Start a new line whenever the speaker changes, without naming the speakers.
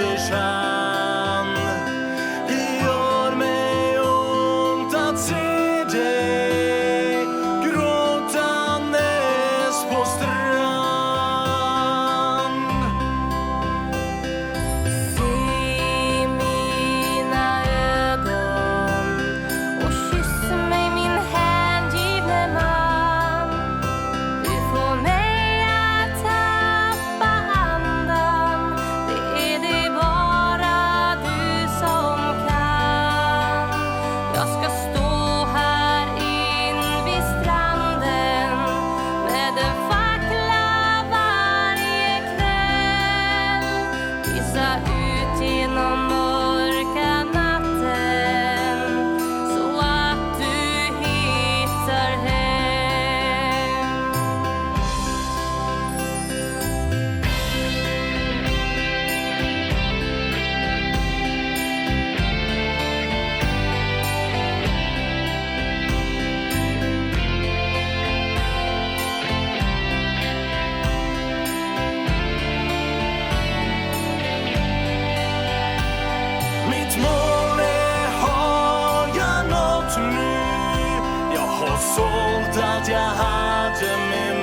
seja. sålt allt jag hade med mig